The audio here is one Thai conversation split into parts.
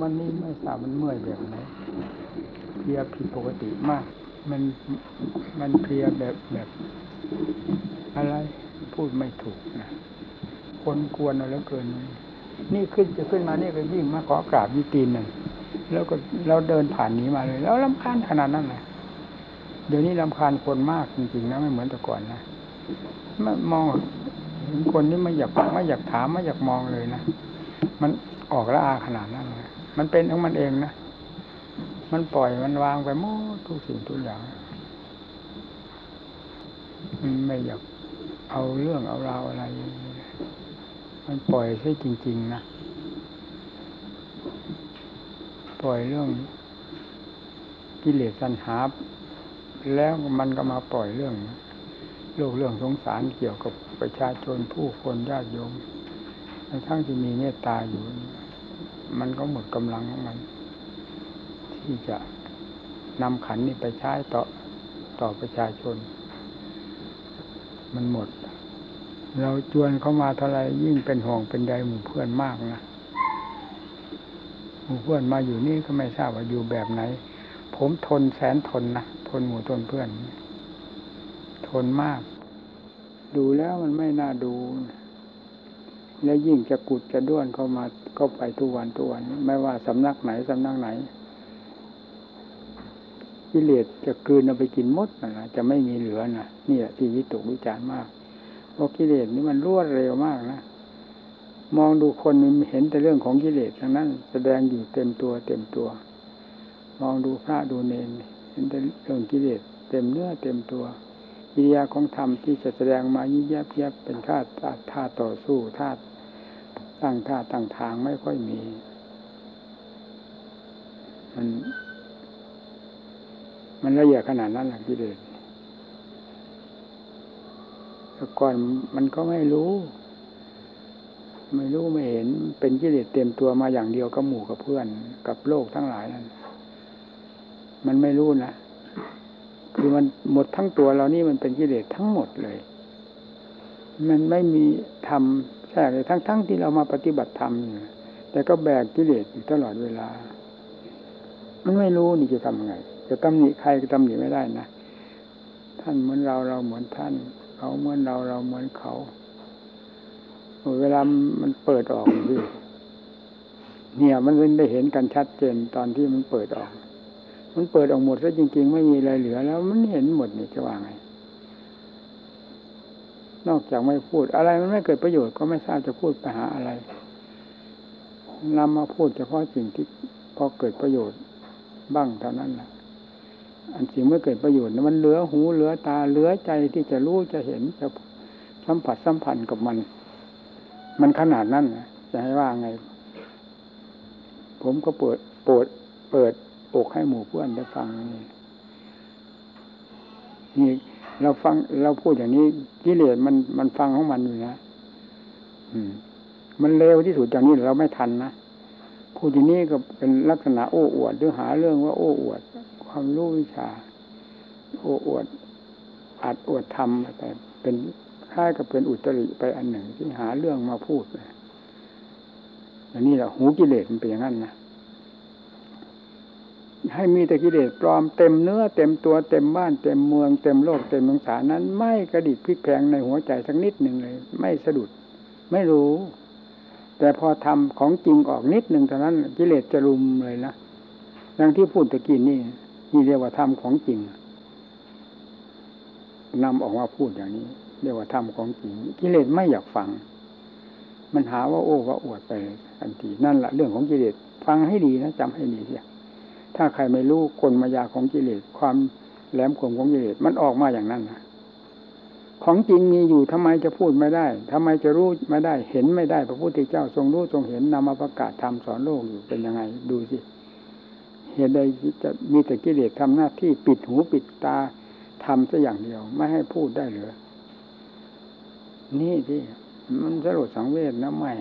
วันนี้ไม่ทราบมันเมื่อยแบบไหนเพลียผิดปกติมาก มันมันเพลียแบบแบบอะไรพูดไม่ถูกนะคนกวนเอาแล้วเกิน นี่ขึ้นจะขึ้นมานี่ก็ยิ่งมาขอกราบยี่ตีนหนึ่งแล้วก็เราเดินผ่านนี้มาเลย แล้วลำคาญขนาดนั้นเลยเดี๋ยวนี้ลำคาญคนมากจริงๆนะไม่เหมือนแต่ก่อนนะมันมองเห็นคนนี้ไม่อยากไม่อยากถามไม่อยากมองเลยนะมันออกละอาขนาดนั้นเลย มันเป็นของมันเองนะ มันปล่อยมันวางไปหมดทุกสิ่งทุกอย่างมันไม่อยากเอาเรื่องเอาราวอะไร มันปล่อยซะจริง ๆ นะ ปล่อยเรื่องกิเลสสัญหา แล้วมันก็มาปล่อยเรื่องโลกเรื่องสงสารเกี่ยวกับประชาชนผู้คนญาติโยมทั้งที่มีเมตตาอยู่ มันก็หมดกำลังของมัน ที่จะนำขันนี้ไปใช้ต่อต่อประชาชน มันหมด เราจวนเข้ามาเท่าไรยิ่งเป็นห่วงเป็นใยหมู่เพื่อนมากนะหมู่เพื่อนมาอยู่นี่ก็ไม่ทราบว่าอยู่แบบไหน ผมทนแสนทนนะทนหมู่ทนเพื่อน ทนมาก ดูแล้วมันไม่น่าดู แล้วยิ่งจะกุดจะด้วนเข้ามาเข้าไปทุกวันทุกวัน ไม่ว่าสำนักไหนสำนักไหนกิเลสจะกืนเอาไปกินมดนะจะไม่มีเหลือนะนี่แหละที่วิตกวิจารมากเพราะกิเลสนี่มันรวดเร็วมากนะมองดูคนนี่เห็นแต่เรื่องของกิเลสทั้งนั้น แสดงอยู่เต็มตัวเต็มตัว มองดูพระดูเนนเห็นแต่เรื่องกิเลสเต็มเนื้อเต็มตัวกิริยาของธรรมที่จะแสดงมายิ่งแยบแยบเป็นท่าท่าต่อสู้ท่า ตั้งท่าตั้งทางไม่ค่อยมี มัน มันละเอียดขนาดนั้นหรือกิเลสแต่ก่อนมันก็ไม่รู้ ไม่รู้ไม่เห็นเป็นกิเลสเต็มตัวมาอย่างเดียวกับหมู่กับเพื่อน กับโลกทั้งหลายนั้นมันไม่รู้นะคือมันหมดทั้งตัวเรานี่มันเป็นกิเลสทั้งหมดเลย มันไม่มีทำ แทรกเลยทั้งๆทที่เรามาปฏิบัติธรรมแต่ก็แบกกิเลสอยู่ตลอดเวลา มันไม่รู้นี่จะทำไง จะตำหนิใครก็ตำหนิไม่ได้นะ ท่านเหมือนเราเราเหมือนท่าน เขาเหมือนเราเราเหมือนเขาเวลามันเปิดออกนี่เนี่ยมันได้เห็นกันชัดเจนตอนที่มันเปิดออก มันเปิดออกหมดแล้วจริง ๆ ไม่มีอะไรเหลือ แล้วมันเห็นหมดนี่จะว่าไง นอกจากไม่พูด อะไรมันไม่เกิดประโยชน์ก็ไม่ทราบจะพูดไปหาอะไรนำมาพูดเฉพาะสิ่งที่พอเกิดประโยชน์บ้างเท่านั้นแหละอันสิ่งไม่เกิดประโยชน์มันเหลือหูเหลือตาเหลือใจที่จะรู้จะเห็นจะสัมผัสสัมพันธ์กับมัน มันขนาดนั้นจะให้ว่าไง ผมก็เปิดเปิดเปิดอกให้หมู่เพื่อนได้ฟังนี่นี่ เราฟังเราพูดอย่างนี้กิเลสมันมันฟังของมันอยู่นะอืมมันเร็วที่สุดอย่างนี้เราไม่ทันนะพูดอย่างนี้ก็เป็นลักษณะโอ้อวดหรือหาเรื่องว่าโอ้อวด ความรู้วิชา โอ้อวดอัดอวดทำไปเป็นค่ายกับเป็นอุตริไปอันหนึ่งที่หาเรื่องมาพูดอย่างนี้แหละหูกิเลสมันเป็นอย่างนั้นนะ ให้มีแต่กิเลสปลอมเต็มเนื้อเต็มตัวเต็มบ้านเต็มเมืองเต็มโลกเต็มมงสารนั้น ไม่กระดิกพลิกแพงในหัวใจสักนิดหนึ่งเลย ไม่สะดุด ไม่รู้ แต่พอทำของจริงออกนิดหนึ่งเท่านั้น กิเลสจะรุมเลยนะอย่างที่พูดตะกี้นี่นี่เรียกว่าทำของจริงนำออกมาพูดอย่างนี้ เรียกว่าทำของจริงกิเลสไม่อยากฟัง มันหาว่าโอ้ว่าอวดไปทันทีนั่นแหละเรื่องของกิเลสฟังให้ดีนะจำให้ดีเสีย ถ้าใครไม่รู้กลมายาของกิเลสความแหลมคมของกิเลสมันออกมาอย่างนั้นนะของจริงมีอยู่ทำไมจะพูดไม่ได้ทำไมจะรู้ไม่ได้ เห็นไม่ได้ พระพุทธเจ้าทรงรู้ทรงเห็นนำมาประกาศทำสอนโลกอยู่เป็นยังไงดูสิ เหตุใดจะมีแต่กิเลสทำหน้าที่ปิดหูปิดตาทำซะอย่างเดียว ไม่ให้พูดได้เหรือนี่ที่มันสลดสังเวชนะไม่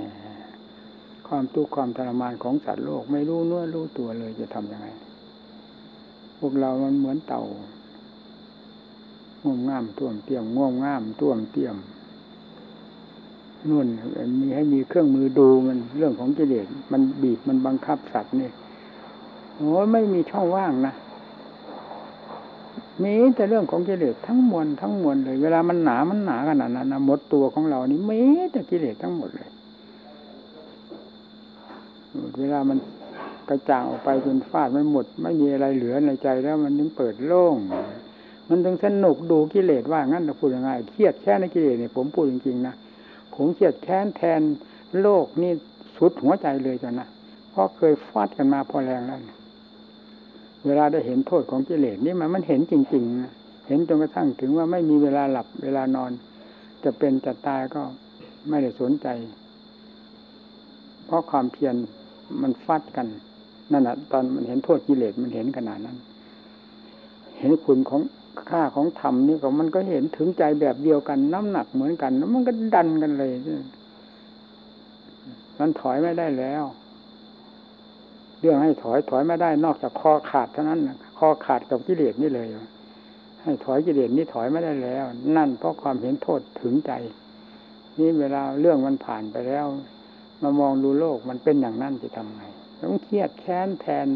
ความทุกข์ความทรมานของสัตว์โลก ไม่รู้เนื้อรู้ตัวเลยจะทำยังไง พวกเรามันเหมือนเต่าง่วงง่ามท่วมเตียมง่วงง่ามท่วมเตียมนุ่นมีให้มีเครื่องมือดูมันเรื่องของกิเลสมันบีบมันบังคับสัตว์นี่โอ้ไม่มีช่องว่างนะมีแต่เรื่องของกิเลสทั้งมวลทั้งมวลเลย เวลามันหนามันหนาขนาดนั้นนะหมดตัวของเรานี่มีแต่กิเลสทั้งหมดเลย เวลามันกระจ่างออกไปจนฟาดไม่หมด ไม่มีอะไรเหลือในใจแล้วมันถึงเปิดโล่ง มันถึงสนุกดูกิเลสว่างั้นเราพูดยังไงเครียดแค่ในกิเลสเนี่ยผมพูดจริงๆนะผมเครียดแค้นแทนโลกนี่สุดหัวใจเลยจ้ะนะเพราะเคยฟาดกันมาพอแรงแล้วเวลาได้เห็นโทษของกิเลสนี่มันมันเห็นจริงๆนะเห็นจนกระทั่งถึงว่าไม่มีเวลาหลับเวลานอน จะเป็นจะตายก็ไม่ได้สนใจ เพราะความเพียร มันฟัดกันนั่นแหะตอนมันเห็นโทษกิเลสมันเห็นขนาดนั้น เห็นคุณของค่าของธรรมนี่ก็มันก็เห็นถึงใจแบบเดียวกัน น้ำหนักเหมือนกันแล้วมันก็ดันกันเลยมันถอยไม่ได้แล้ว เรื่องให้ถอยถอยไม่ได้นอกจากคอขาดเท่านั้นคอขาดกับกิเลสนี่เลย ให้ถอยกิเลสนี่ถอยไม่ได้แล้ว นั่นเพราะความเห็นโทษถึงใจ นี่เวลาเรื่องมันผ่านไปแล้ว มามองดูโลกมันเป็นอย่างนั้นจะทำไงต้องเครียดแค้นแทน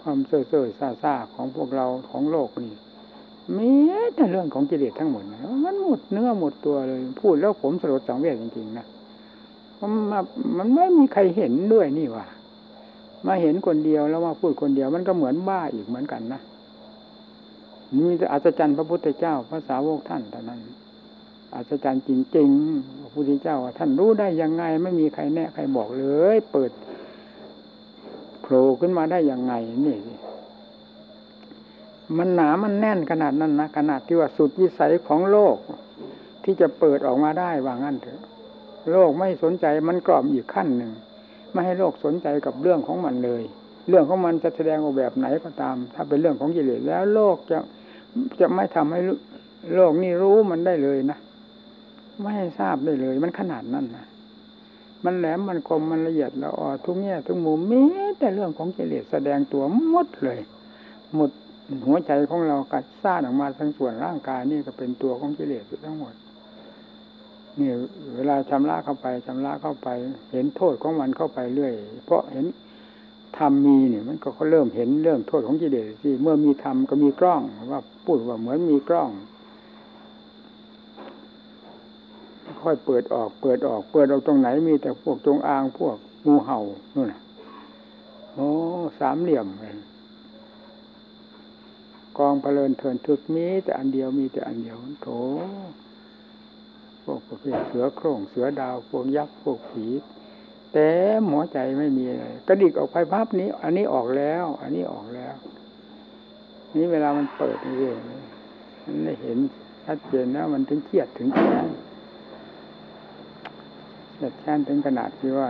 ความเซ่อเซ่อซาซาของพวกเราของโลกนี่มีแต่เรื่องของกิเลสทั้งหมดมันหมดเนื้อหมดตัวเลย พูดแล้วผมสลดสังเวชจริงๆนะมันมันไม่มีใครเห็นด้วยนี่ว่ามาเห็นคนเดียวแล้วมาพูดคนเดียว มันก็เหมือนบ้าอีกเหมือนกันนะมีแต่อัศจรรย์พระพุทธเจ้าพระสาวกท่านเท่านั้น อัศจรรย์จริงๆพระพุทธเจ้าท่านรู้ได้ยังไง ไม่มีใครแน่ใครบอกเลย เปิดโผล่ขึ้นมาได้ยังไงนี่มันหนามันแน่นขนาดนั้นนะขนาดที่ว่าสุดวิสัยของโลก ที่จะเปิดออกมาได้ว่างั้นเถอะ โลกไม่สนใจมันกรอบอีกขั้นหนึ่งไม่ให้โลกสนใจกับเรื่องของมันเลย เรื่องของมันจะแสดงออกแบบไหนก็ตาม ถ้าเป็นเรื่องของกิเลสแล้วโลกจะจะไม่ทำให้โลกนี่รู้มันได้เลยนะ ไม่ให้ทราบได้เลย มันขนาดนั้นนะมันแหลมมันคมมันละเอียดละออทุกแง่ทุกมุมมีแต่เรื่องของกิเลสแสดงตัวหมดเลย หมดหัวใจของเรากัดซ่าออกมาทั้งส่วนร่างกายนี่ก็เป็นตัวของกิเลสทั้งหมดนี่เวลาชำระเข้าไปชำระเข้าไป เห็นโทษของมันเข้าไปเรื่อย เพราะเห็นธรรมมีเนี่ยมันก็เริ่มเห็นเรื่องโทษของกิเลสที่เมื่อมีธรรมก็มีกล้องว่าพูดว่าเหมือนมีกล้อง ค่อยเปิดออก เปิดออก เปิดออกตรงไหนมีแต่พวกจงอางพวกงูเห่านู่นโอ้สามเหลี่ยมกองเพลินเทินทึกมีแต่อันเดียวมีแต่อันเดียวโถพวกประเภทเสือโคร่งเสือดาวพวกยักษ์พวกผีแต่หัวใจไม่มีอะไรกระดิกออกไปภาพนี้ อันนี้ออกแล้ว อันนี้ออกแล้ว นี่เวลามันเปิดเรื่องมันได้เห็นชัดเจนแล้วมันถึงเครียดถึงแค้น ยดแค้นถึงขนาดที่ว่า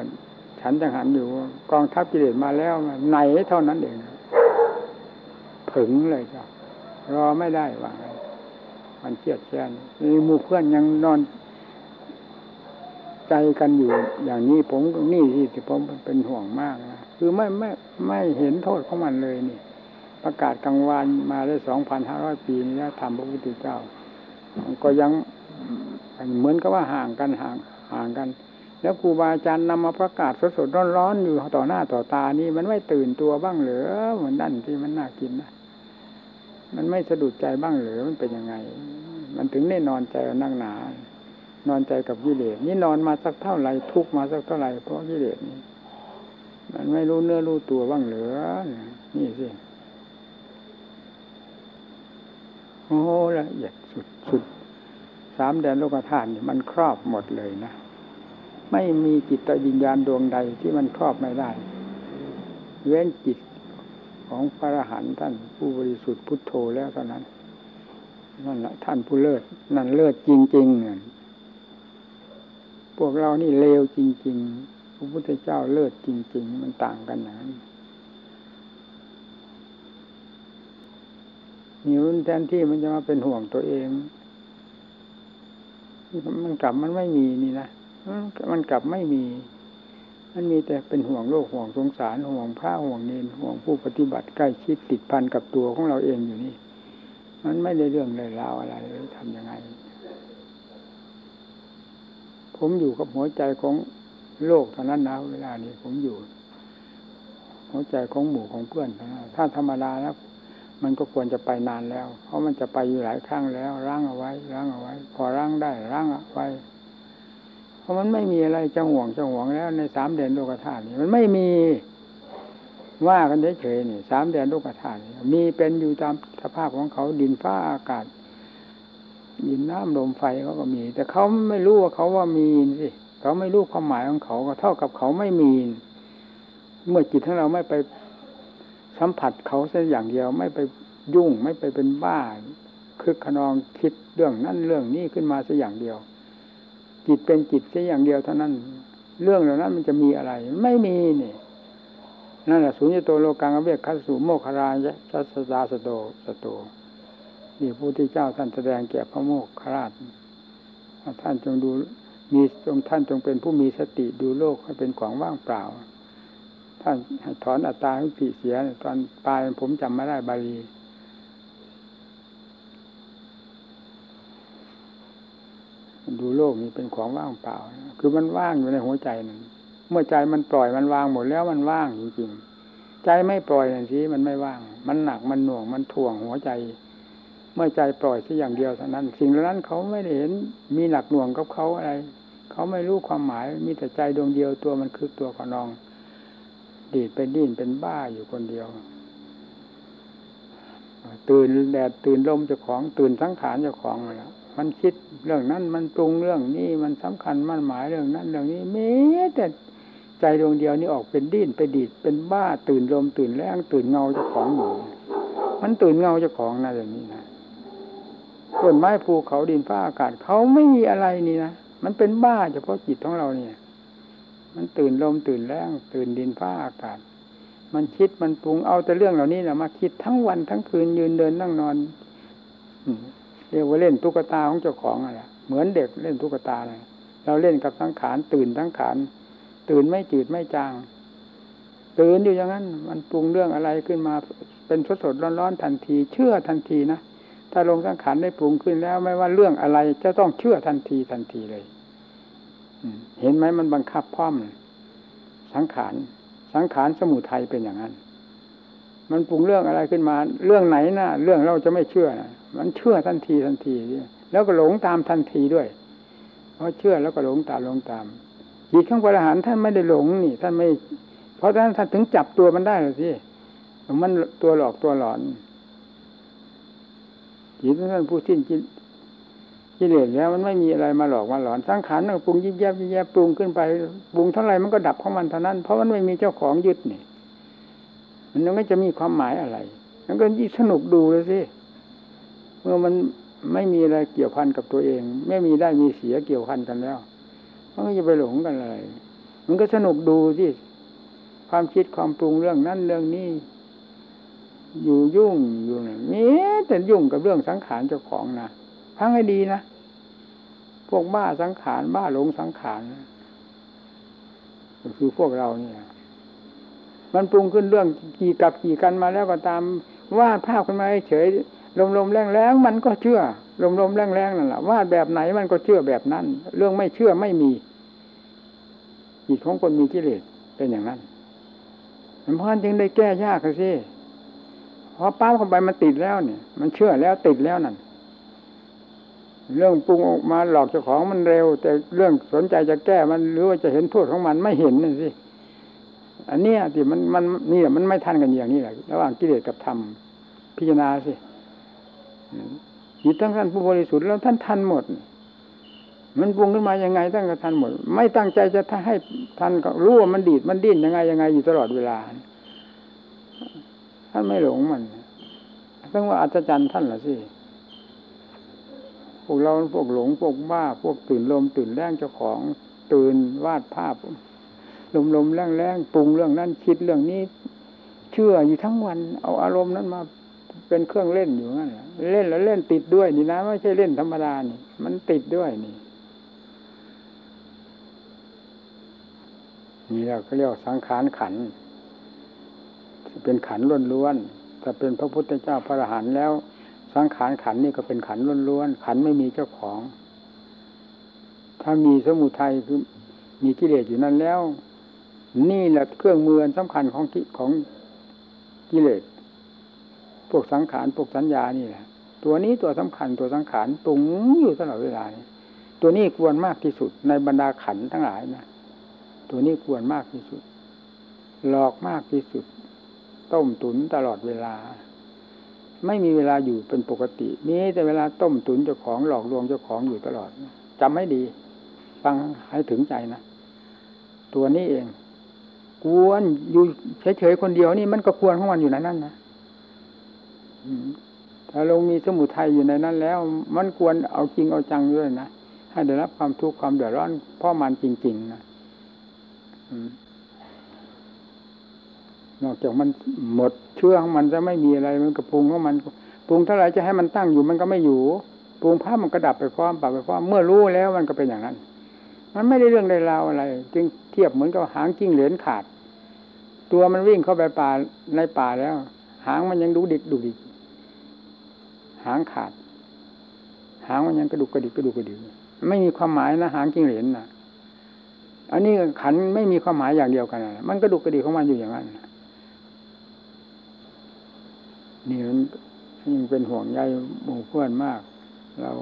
ฉันจังหันอยู่ กองทัพกิเลสมาแล้วไหนเท่านั้นเองผึ่งเลยจ้ะรอไม่ได้ว่ามันเครียดแค้นมีหมู่เพื่อนยังนอน ใจกันอยู่ อย่างนี้ผมนี่ที่ผมเป็นห่วงมากนะคือไม่ไม่ไม่เห็นโทษของมันเลยนี่ ประกาศกลางวันมาได้สองพันห้าร้อยปีนี้แล้วทำพระพุทธเจ้า ก็ยังเหมือนกับว่าห่างกันห่างห่างกัน แล้วครูบาอาจารย์นำมาประกาศสดๆร้อนๆอยู่ต่อหน้าต่อตานี่มันไม่ตื่นตัวบ้างเหรือเหมือนนั่นที่มันน่ากินนะมันไม่สะดุดใจบ้างหรือมันเป็นยังไง มันถึงได้นอนใจนั่งหนานอนใจกับกิเลสนี่นอนมาสักเท่าไหร่ทุกมาสักเท่าไหร่เพราะกิเลสนี่มันไม่รู้เนื้อรู้ตัวบ้างเหลือนี่สิโอ้ละเอียดสุดสุดสามแดนโลกธาตุนี่มันครอบหมดเลยนะ ไม่มีจิตวิญญาณดวงใดที่มันครอบไม่ได้ เว้นจิตของพระอรหันต์ท่านผู้บริสุทธิ์พุทโธแล้วเท่านั้นนั่นแหละท่านผู้เลิศนั่นเลิศจริงๆเนี่ยพวกเรานี่เลวจริง ๆ พระพุทธเจ้าเลิศจริง ๆ มันต่างกันอย่างนั้นหิวแทนที่มันจะมาเป็นห่วงตัวเองมันกลับมันไม่มีนี่นะ มันกลับไม่มี มันมีแต่เป็นห่วงโลกห่วงสงสารห่วงพระห่วงเนนห่วงผู้ปฏิบัติใกล้ชิดติดพันกับตัวของเราเองอยู่นี่ มันไม่ได้เรื่องเลยราวอะไรเลยทำยังไง ผมอยู่กับหัวใจของโลกเท่านั้นนะเวลานี้ผมอยู่ หัวใจของหมู่ของเพื่อนถ้าธรรมดาแล้วมันก็ควรจะไปนานแล้ว เพราะมันจะไปอยู่หลายครั้งแล้วร่างเอาไว้ร่างเอาไว้ พอร่างได้ร่างเอาไว้ เพราะมันไม่มีอะไรจะห่วงจะห่วงแล้ว ในสามเดือนโลกธาตุนี่มันไม่มีว่ากันเฉยๆนี่สามเดือนโลกธาตุมีเป็นอยู่ตามสภาพของเขาดินฟ้าอากาศดินน้ำลมไฟเขาก็มี แต่เขาไม่รู้ว่าเขาว่ามีสิเขาไม่รู้ความหมายของเขาก็เท่ากับเขาไม่มี เมื่อจิตของเราไม่ไปสัมผัสเขาสักอย่างเดียว ไม่ไปยุ่งไม่ไปเป็นบ้าคือขนองคิดเรื่องนั้นเรื่องนี้ขึ้นมาสักอย่างเดียว จิตเป็นจิตสักอย่างเดียวเท่านั้น เรื่องเหล่านั้นมันจะมีอะไร ไม่มีนี่นั่นแหละสุญญโตโลกังเวกขัสสุโมคารายะชัสดาสโตสโตนี่พระพุทธเจ้าท่านแสดงแก่พระโมกขราชท่านจงดูมีจงท่านจงเป็นผู้มีสติดูโลกให้เป็นของว่างเปล่า ท่านถอนอัตตาให้ผีเสียตอนปลายผมจำไม่ได้บาลี ดูโลกนี้เป็นของว่างเปล่า คือมันว่างอยู่ในหัวใจนั่นเมื่อใจมันปล่อยมันวางหมดแล้วมันว่างจริงๆ ใจไม่ปล่อยอย่นี้มันไม่ว่าง มันหนักมันหน่วงมันถ่วงหัวใจ เมื่อใจปล่อยสักอย่างเดียวเท่านั้น สิ่งเหล่านั้นเขาไม่ได้เห็นมีหนักหน่วงกับเขาอะไร เขาไม่รู้ความหมาย มีแต่ใจดวงเดียวตัวมันคือตัวขนอง ดีดเป็นดิ้นเป็นบ้าอยู่คนเดียว ตื่นแดดตื่นลมเจ้าของตื่นสังขารเจ้าของแล้ว มันคิดเรื่องนั้น มันปรุงเรื่องนี้มันสำคัญมันหมายเรื่องนั้นเรื่องนี้แม้แต่ใจดวงเดียวนี่ออกเป็นดิ้นไปดีดเป็นบ้าตื่นลมตื่นแรงตื่นเงาเจ้าของอยู่มันตื่นเงาเจ้าของนะอย่างนี้นะต้นไม้ภูเขาดินฟ้าอากาศเขาไม่มีอะไรนี่นะมันเป็นบ้าเฉพาะจิตของเราเนี่ย มันตื่นลมตื่นแรงตื่นดินฟ้าอากาศ มันคิดมันปรุงเอาแต่เรื่องเหล่านี้แหละมาคิดทั้งวันทั้งคืนยืนเดินนั่งนอน เรียกว่าเล่นตุ๊กตาของเจ้าของอะไรเหมือนเด็กเล่นตุ๊กตาเลยเราเล่นกับทั้งขานตื่นทั้งขานตื่นไม่จืดไม่จาง ตื่นอยู่อย่างนั้น มันปรุงเรื่องอะไรขึ้นมาเป็นสดสดร้อนๆทันที เชื่อทันทีนะถ้าลงสังขารได้ปรุงขึ้นแล้ว ไม่ว่าเรื่องอะไรจะต้องเชื่อทันทีทันทีเลยเห็นไหมมันบังคับพร้อมสังขารสังขารสมุทัยเป็นอย่างนั้น มันปรุงเรื่องอะไรขึ้นมา เรื่องไหนนะเรื่องเราจะไม่เชื่อนะมันเชื่อทันทีทันทีแล้วก็หลงตามทันทีด้วยเพราะเชื่อแล้วก็หลงตามหลงตามจิตของพระอรหันต์ท่านไม่ได้หลงนี่ ท่านไม่ เพราะฉะนั้นท่านถึงจับตัวมันได้เลยสิมันตัวหลอกตัวหลอนจิตท่านผู้สิ้นจิตกิเลสแล้วมันไม่มีอะไรมาหลอกมาหลอนสังขารปรุงยิ่งแยบยิ่งแยบปรุงขึ้นไปปรุงเท่าไรมันก็ดับของมันเท่านั้น เพราะมันไม่มีเจ้าของยึดนี่ มันไม่จะมีความหมายอะไรมันก็ยิ่งสนุกดูเลยสิเมื่อมันไม่มีอะไรเกี่ยวพันกับตัวเอง ไม่มีได้มีเสียเกี่ยวพันกันแล้วมันก็จะไปหลงกันเลย มันก็สนุกดูที่ความคิดความปรุงเรื่องนั้นเรื่องนี้ อยู่ยุ่งอยู่เนี่ยมีแต่ยุ่งกับเรื่องสังขารเจ้าของนะพังให้ดีนะพวกบ้าสังขารบ้าหลงสังขารก็คือพวกเราเนี่ย มันปรุงขึ้นเรื่องกี่กับกี่กันมาแล้วก็ตามวาดภาพขึ้นมาเฉยลมลมแรงแรงมันก็เชื่อลมลมแรงแรงนั่นแหละวาดแบบไหนมันก็เชื่อแบบนั้น เรื่องไม่เชื่อไม่มีจิตของคนมีกิเลสเป็นอย่างนั้นมันพันจึงได้แก้ยากสิเพราะป้าเข้าไปมันติดแล้วเนี่ย มันเชื่อแล้วติดแล้วนั่นเรื่องปรุงออกมาหลอกเจ้าของมันเร็ว แต่เรื่องสนใจจะแก้มันหรือว่าจะเห็นโทษของมันไม่เห็นนั่นสิ อันนี้ที่มันมันนี่แหละมันไม่ทันกันอย่างนี้แหละระหว่างกิเลสกับธรรมพิจารณาสิจิตทั้งท่านผู้บริสุทธิ์แล้วท่านทันหมด มันปรุงขึ้นมายังไงตั้งแต่ทันหมด ไม่ตั้งใจจะให้ทันก็รู้ว่ามันดีดมันดิ้นยังไงยังไงอยู่ตลอดเวลา ท่านไม่หลงมันต้องว่าอัศจรรย์ท่านละสิพวกเราพวกหลงพวกบ้า พวกตื่นลมตื่นแรงเจ้าของตื่นวาดภาพ ลมลมแรงแรงปรุงเรื่องนั้นคิดเรื่องนี้ เชื่ออยู่ทั้งวัน เอาอารมณ์นั้นมาเป็นเครื่องเล่นอยู่นั่นเล่นแล้วเล่นติดด้วยนี่นะไม่ใช่เล่นธรรมดานี่ มันติดด้วยนี่นี่เราก็เรียกสังขารขันเป็นขันล้วนๆถ้าเป็นพระพุทธเจ้าพระอรหันต์แล้ว สังขารขันนี่ก็เป็นขันล้วนๆขันไม่มีเจ้าของ ถ้ามีสมุทัยคือมีกิเลสอยู่นั้นแล้ว นี่แหละเครื่องมือสำคัญของของกิเลสพวกสังขารพวกสัญญานี่แหละตัวนี้ตัวสำคัญตัวสังขารตุงอยู่ตลอดเวลาตัวนี้ควรมากที่สุดในบรรดาขันทั้งหลายนะตัวนี้ควรมากที่สุด หลอกมากที่สุด ต้มตุนตลอดเวลา ไม่มีเวลาอยู่เป็นปกติมีแต่เวลาต้มตุนเจ้าของหลอกลวงเจ้าของอยู่ตลอดจำให้ดี ฟังให้ถึงใจนะตัวนี้เอง กวนอยู่เฉยๆคนเดียวนี่มันก็ควรของมันอยู่ในนั้นนะถ้าลงมีสมุทัยอยู่ในนั้นแล้ว มันควรเอาจริงเอาจังด้วยนะให้ได้รับความทุกข์ความเดือดร้อนเพราะมันจริง ๆนะนอกจากมันหมดเชื่อของมันจะไม่มีอะไร มันกระพุงของมันปรุงเท่าไหร่จะให้มันตั้งอยู่มันก็ไม่อยู่ปรุงภาพมันกระดับไปพร้อมปรับไปพร้อมเมื่อรู้แล้วมันก็เป็นอย่างนั้น มันไม่ได้เรื่องใดราวอะไร จึงเทียบเหมือนกับหางกิ้งเหรียญขาด ตัวมันวิ่งเข้าไปป่าในป่าแล้ว หางมันยังดูดิกดูดิกหางขาด หางมันยังกระดุกกระดิกกระดุกกระดิกไม่มีความหมายนะหางกิ้งเหรียญนะอันนี้ขันไม่มีความหมายอย่างเดียวกันนะมันกระดุกกระดิกของมันอยู่อย่างนั้นนี่มันยังเป็นห่วงใยหมู่เพื่อนมาก เรา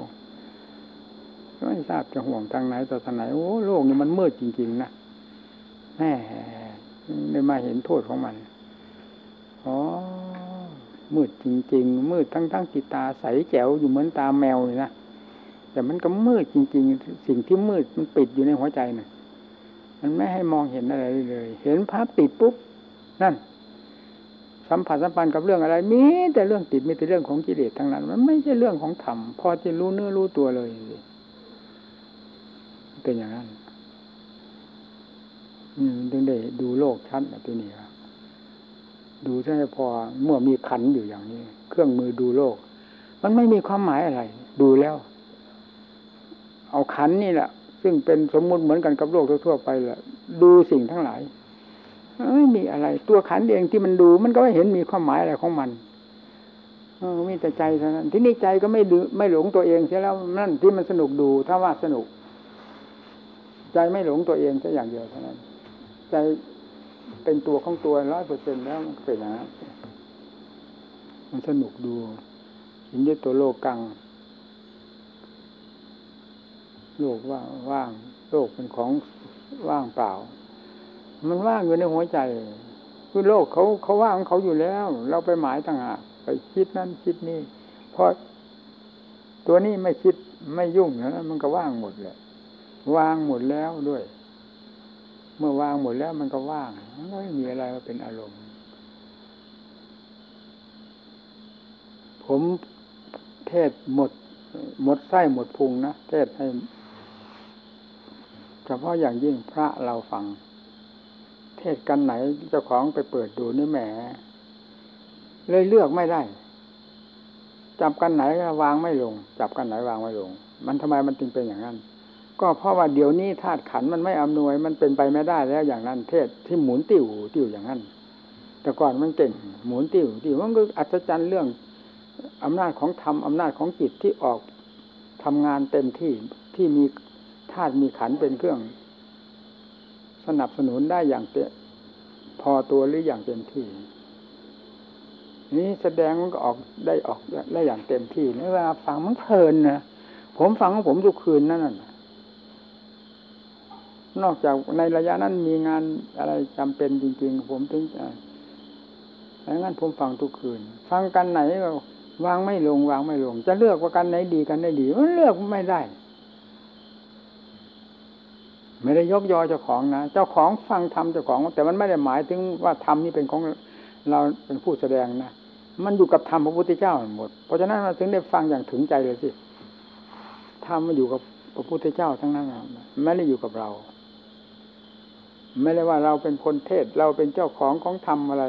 ไม่ทราบจะห่วงทางไหนต่อทางไหนโอ้โลกนี้มันมืดจริงๆนะแม่ ได้มาเห็นโทษของมัน อ๋อ มืดจริง ๆ มืดทั้งทั้งติตาใสแจ๋วอยู่เหมือนตาแมวเลยนะ แต่มันก็มืดจริง ๆ สิ่งที่มืดมันปิดอยู่ในหัวใจนะ่ะ มันไม่ให้มองเห็นอะไรเลย เห็นภาพติดปุ๊บ นั่น สัมผัสสัมพันธ์กับเรื่องอะไร มีแต่เรื่องติด มีแต่เรื่องของกิเลสทั้งนั้น มันไม่ใช่เรื่องของธรรม พอจะรู้เนื้อรู้ตัวเลย เป็นอย่างนั้น อืมถึงได้ดูโลกชัดแบบนี้ดูใช่พอเมื่อมีขันอยู่อย่างนี้ เครื่องมือดูโลก มันไม่มีความหมายอะไร ดูแล้ว เอาขันนี่แหละซึ่งเป็นสมมุติเหมือนกันกับโลกทั่วไปแหละดูสิ่งทั้งหลายไม่มีอะไร ตัวขันเองที่มันดู มันก็ไม่เห็นมีความหมายอะไรของมันมีแต่ใจเท่านั้นที่นี่ใจก็ไม่ดืไม่หลงตัวเองใช่แล้วนั่นที่มันสนุกดูถ้าว่าสนุก ใจไม่หลงตัวเองแค่อย่างเดียวเท่านั้น ใจเป็นตัวของตัวร้อยเปอร์เซ็นแล้วมันเป็นอย่างนั้นมันสนุกดูเห็นด้วยตัวโลกกัง โลกว่างว่าง โลกเป็นของว่างเปล่า มันว่างอยู่ในหัวใจ คือโลกเขาเขาว่างเขาอยู่แล้ว เราไปหมายต่างหากไปคิดนั่นคิดนี่เพราะตัวนี้ไม่คิดไม่ยุ่งนะมันก็ว่างหมดเลยว่างหมดแล้วด้วย มื่อวางหมดแล้วมันก็ว่างมันไม่มีอะไรมาเป็นอารมณ์ ผมเทศหมด หมดไส้หมดพุงนะเทศให้เฉพาะอย่างยิ่งพระเราฟัง เทศกันไหนเจ้าของไปเปิดดูนี่แหมเลยเลือกไม่ได้ จับกันไหนวางไม่ลง จับกันไหนวางไม่ลง มันทำไมมันจึงเป็นอย่างนั้น ก็เพราะว่าเดี๋ยวนี้ธาตุขันมันไม่อำนวย มันเป็นไปไม่ได้แล้วอย่างนั้น เทศที่หมุนติ้วติ้วอย่างนั้น แต่ก่อนมันเก่งหมุนติ้วติ้วมันก็อัศจรรย์เรื่องอำนาจของธรรมอำนาจของจิตที่ออกทำงานเต็มที่ที่มีธาตุมีขันเป็นเครื่อง สนับสนุนได้อย่างเตพอตัวหรืออย่างเต็มที่ นี้แสดงมันก็ออกได้ออกได้อย่างเต็มที่นี่เวลาฟังมันเพลินนะผมฟังของผมทุกคืนนั่นน่ะ นอกจากในระยะนั้นมีงานอะไรจำเป็นจริง ๆ ผมถึงจะแล้วงั้นผมฟังทุกคืน ฟังกันไหนก็วางไม่ลงวางไม่ลง จะเลือกว่ากันไหนดีกันไหนดีมันเลือกไม่ได้ ไม่ได้ยกยอเจ้าของนะเจ้าของฟังธรรมเจ้าของ แต่มันไม่ได้หมายถึงว่าธรรมนี่เป็นของเราเป็นผู้แสดงนะมันอยู่กับธรรมพระพุทธเจ้าหมด เพราะฉะนั้นเราถึงได้ฟังอย่างถึงใจเลยสิธรรมมาอยู่กับพระพุทธเจ้าทั้งนั้นไม่ได้อยู่กับเรา ไม่ได้ว่าเราเป็นคนเทศเราเป็นเจ้าของของธรรมอะไร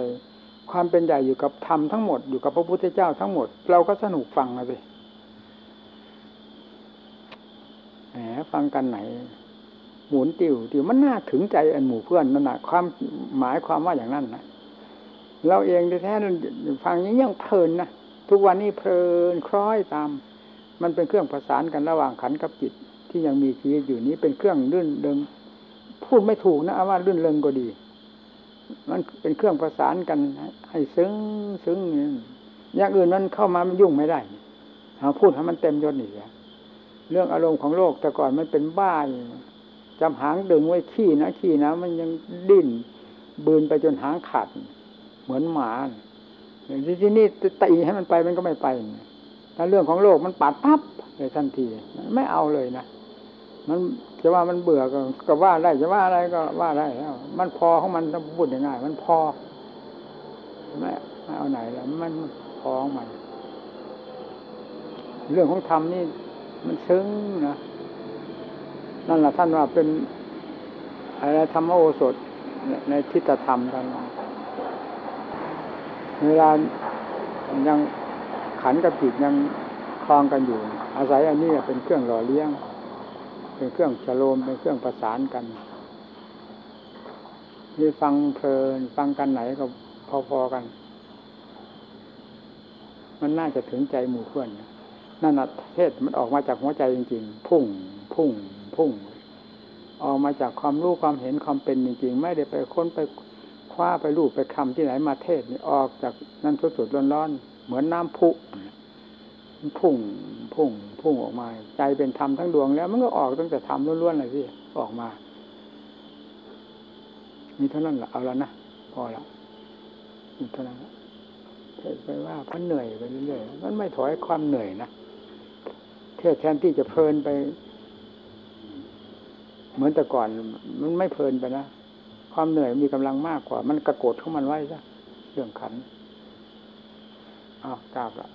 ความเป็นใหญ่อยู่กับธรรมทั้งหมดอยู่กับพระพุทธเจ้าทั้งหมด เราก็สนุกฟังนะสิแหมฟังกันไหนหมุนติวติวมันน่าถึงใจอันหมู่เพื่อนนั่นนะความหมายความว่าอย่างนั้นนะเราเองแท้ๆฟังยังยังเพลินนะทุกวันนี้เพลินคล้อยตาม มันเป็นเครื่องประสานกันระหว่างขันกับจิต ที่ยังมีชีวิตอยู่นี้เป็นเครื่องลื่นเริง พูดไม่ถูกนะเอาว่าลื่นเริงก็ดี มันเป็นเครื่องประสานกัน ให้ซึ้งซึ้งอย่างอื่นมันเข้ามามันยุ่งไม่ได้เอาพูดให้มันเต็มยศหนีเรื่องอารมณ์ของโลกแต่ก่อนมันเป็นบ้าจำหางดึงไว้ขี้นะขี้นะ มันยังดิ้นบืนไปจนหางขาดเหมือนหมาที่นี่ตีให้มันไปมันก็ไม่ไปถ้าเรื่องของโลกมันปัดปั๊บเลยทันที ไม่เอาเลยนะ มันจะว่ามันเบื่อก็ก็ว่าได้จะว่าอะไรก็ว่าได้แล้ว มันพอของมันต้องพูดง่ายๆมันพอไม่ไม่เอาไหนแล้วมันพอของมัน เรื่องของธรรมนี่มันซึ้งนะนั่นแหละท่านว่าเป็นอะไรธรรมโอสถในทิฏฐธรรมท่านเวลายังขันกับจิตยังคลองกันอยู่ อาศัยอันนี้เป็นเครื่องหล่อเลี้ยง เป็นเครื่องฉโลมเป็นเครื่องประสานกันนี่ฟังเพลินฟังกันไหนก็พอๆกัน มันน่าจะถึงใจหมู่เพื่อนนั่นนะเทศมันออกมาจากหัวใจจริง ๆ พุ่ง พุ่ง พุ่ง ออกมาจากความรู้ความเห็นความเป็นจริง ๆ ไม่ได้ไปค้นไปคว้าไปรูปไปคำที่ไหนมาเทศนี่ออกจากนั่นสดๆร้อนๆเหมือนน้ำพุพุ่ง พุ่ง พุ่งออกมา ใจเป็นธรรมทั้งดวงแล้ว มันก็ออกตั้งแต่ธรรมล้วนๆเลยพี่ออกมานี่เท่านั้นแหละเอาแล้วนะพอแล้วนี่เท่านั้นเทศไปว่าพันเหนื่อยไปเรื่อยๆมันไม่ถอยความเหนื่อยนะเทศแทนที่จะเพลินไป เหมือนแต่ก่อนมันไม่เพลินไปนะความเหนื่อยมีกำลังมากกว่า มันกระโกดของมันไว้ซะเรื่องขันอ้าวกราบละ